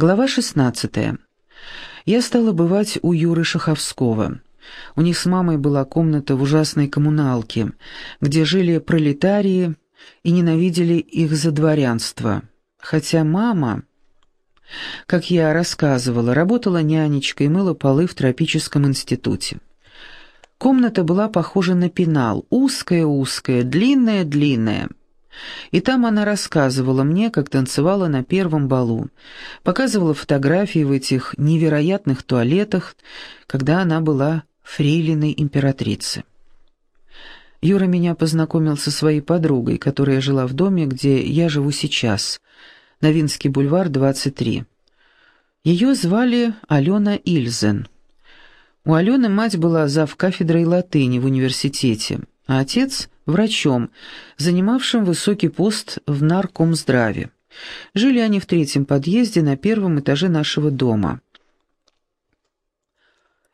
Глава 16. Я стала бывать у Юры Шаховского. У них с мамой была комната в ужасной коммуналке, где жили пролетарии и ненавидели их за дворянство. Хотя мама, как я рассказывала, работала нянечкой и мыла полы в тропическом институте. Комната была похожа на пенал, узкая-узкая, длинная-длинная. И там она рассказывала мне, как танцевала на первом балу, показывала фотографии в этих невероятных туалетах, когда она была фрейлиной императрицы. Юра меня познакомил со своей подругой, которая жила в доме, где я живу сейчас, Новинский бульвар, 23. Ее звали Алена Ильзен. У Алены мать была зав кафедрой латыни в университете, а отец — врачом, занимавшим высокий пост в наркомздраве. Жили они в третьем подъезде на первом этаже нашего дома.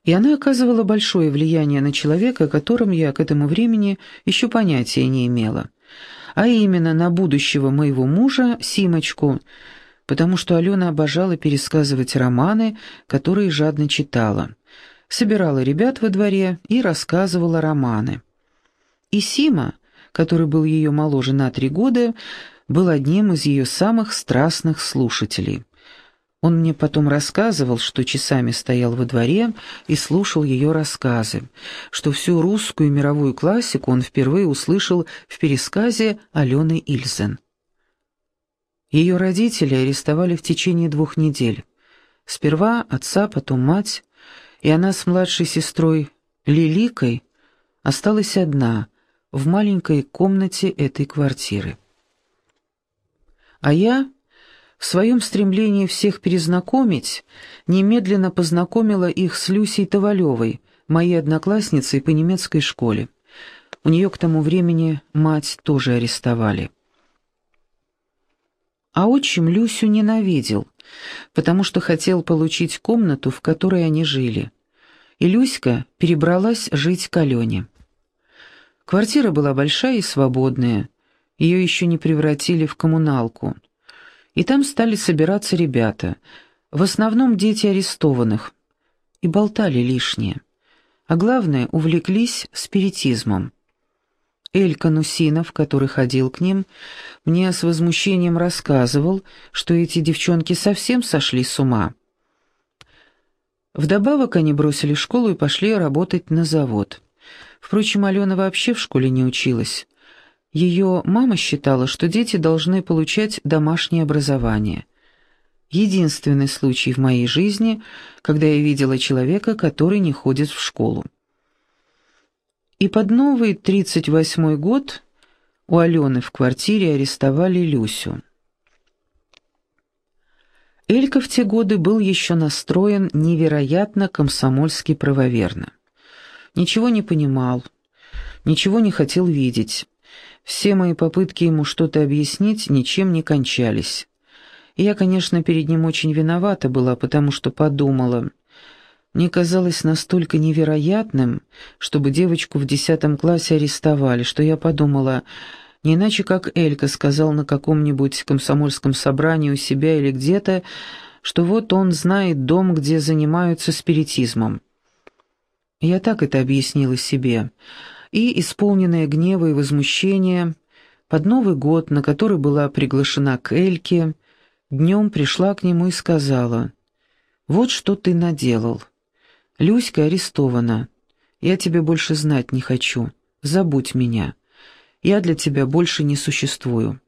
И она оказывала большое влияние на человека, о котором я к этому времени еще понятия не имела. А именно на будущего моего мужа, Симочку, потому что Алена обожала пересказывать романы, которые жадно читала. Собирала ребят во дворе и рассказывала романы. И Сима, который был ее моложе на три года, был одним из ее самых страстных слушателей. Он мне потом рассказывал, что часами стоял во дворе и слушал ее рассказы, что всю русскую мировую классику он впервые услышал в пересказе Алены Ильзен. Ее родители арестовали в течение двух недель. Сперва отца, потом мать, и она с младшей сестрой Лиликой осталась одна, в маленькой комнате этой квартиры. А я, в своем стремлении всех перезнакомить, немедленно познакомила их с Люсей Tavalевой, моей одноклассницей по немецкой школе. У нее к тому времени мать тоже арестовали. А отчим Люсю ненавидел, потому что хотел получить комнату, в которой они жили. И Люська перебралась жить к Алене. Квартира была большая и свободная, ее еще не превратили в коммуналку. И там стали собираться ребята, в основном дети арестованных, и болтали лишнее. А главное, увлеклись спиритизмом. Элька Нусинов, который ходил к ним, мне с возмущением рассказывал, что эти девчонки совсем сошли с ума. Вдобавок они бросили школу и пошли работать на завод. Впрочем, Алена вообще в школе не училась. Ее мама считала, что дети должны получать домашнее образование. Единственный случай в моей жизни, когда я видела человека, который не ходит в школу. И под новый 38-й год у Алены в квартире арестовали Люсю. Элька в те годы был еще настроен невероятно комсомольски правоверно. Ничего не понимал, ничего не хотел видеть. Все мои попытки ему что-то объяснить ничем не кончались. Я, конечно, перед ним очень виновата была, потому что подумала. Мне казалось настолько невероятным, чтобы девочку в десятом классе арестовали, что я подумала, не иначе как Элька сказал на каком-нибудь комсомольском собрании у себя или где-то, что вот он знает дом, где занимаются спиритизмом. Я так это объяснила себе. И, исполненная гнева и возмущения, под Новый год, на который была приглашена к Эльке, днем пришла к нему и сказала, «Вот что ты наделал. Люська арестована. Я тебе больше знать не хочу. Забудь меня. Я для тебя больше не существую».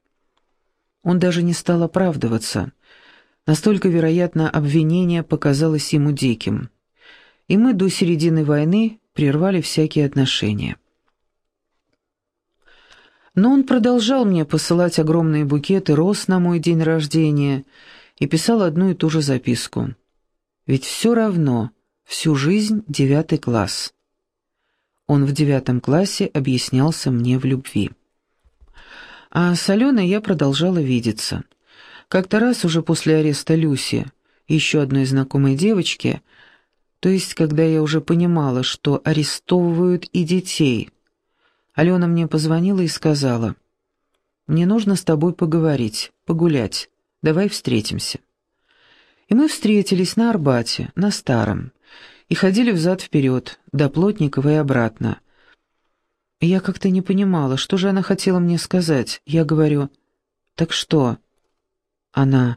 Он даже не стал оправдываться. Настолько, вероятно, обвинение показалось ему диким и мы до середины войны прервали всякие отношения. Но он продолжал мне посылать огромные букеты роз на мой день рождения и писал одну и ту же записку. «Ведь все равно, всю жизнь девятый класс». Он в девятом классе объяснялся мне в любви. А с Аленой я продолжала видеться. Как-то раз уже после ареста Люси, еще одной знакомой девочки, то есть, когда я уже понимала, что арестовывают и детей. Алена мне позвонила и сказала, «Мне нужно с тобой поговорить, погулять. Давай встретимся». И мы встретились на Арбате, на Старом, и ходили взад-вперед, до Плотникова и обратно. Я как-то не понимала, что же она хотела мне сказать. Я говорю, «Так что?» Она,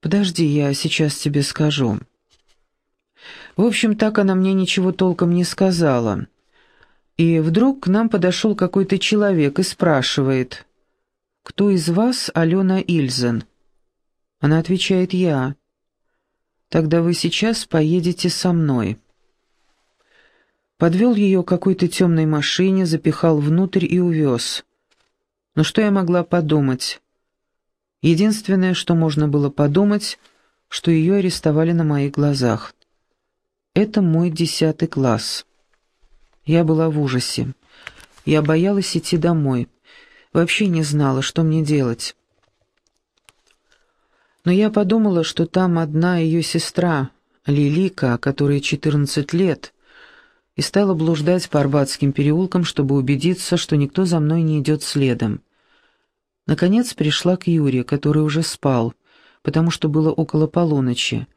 «Подожди, я сейчас тебе скажу». В общем, так она мне ничего толком не сказала. И вдруг к нам подошел какой-то человек и спрашивает, «Кто из вас Алена Ильзен?» Она отвечает, «Я». «Тогда вы сейчас поедете со мной». Подвел ее к какой-то темной машине, запихал внутрь и увез. Но что я могла подумать? Единственное, что можно было подумать, что ее арестовали на моих глазах. Это мой десятый класс. Я была в ужасе. Я боялась идти домой. Вообще не знала, что мне делать. Но я подумала, что там одна ее сестра, Лилика, которой 14 лет, и стала блуждать по Арбатским переулкам, чтобы убедиться, что никто за мной не идет следом. Наконец пришла к Юре, который уже спал, потому что было около полуночи.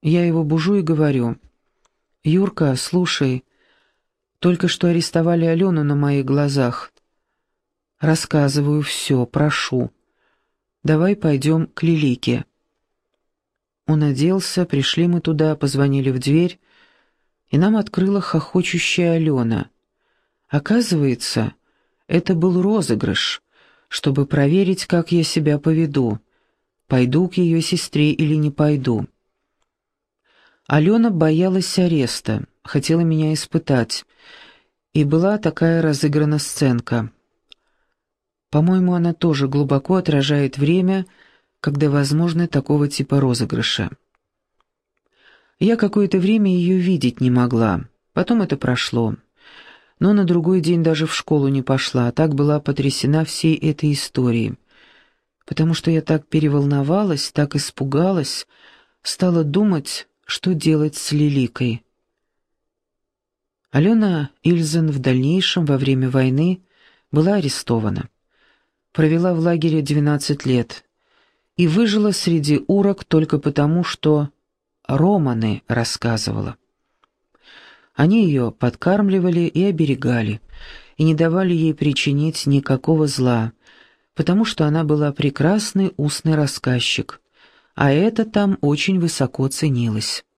Я его бужу и говорю, «Юрка, слушай, только что арестовали Алену на моих глазах. Рассказываю все, прошу. Давай пойдем к Лилике». Он оделся, пришли мы туда, позвонили в дверь, и нам открыла хохочущая Алена. Оказывается, это был розыгрыш, чтобы проверить, как я себя поведу, пойду к ее сестре или не пойду. Алена боялась ареста, хотела меня испытать, и была такая разыграна сценка. По-моему, она тоже глубоко отражает время, когда возможны такого типа розыгрыша. Я какое-то время ее видеть не могла, потом это прошло. Но на другой день даже в школу не пошла, так была потрясена всей этой историей. Потому что я так переволновалась, так испугалась, стала думать, что делать с Лиликой. Алена Ильзен в дальнейшем, во время войны, была арестована. Провела в лагере 12 лет и выжила среди урок только потому, что Романы рассказывала. Они ее подкармливали и оберегали, и не давали ей причинить никакого зла, потому что она была прекрасный устный рассказчик, а это там очень высоко ценилось.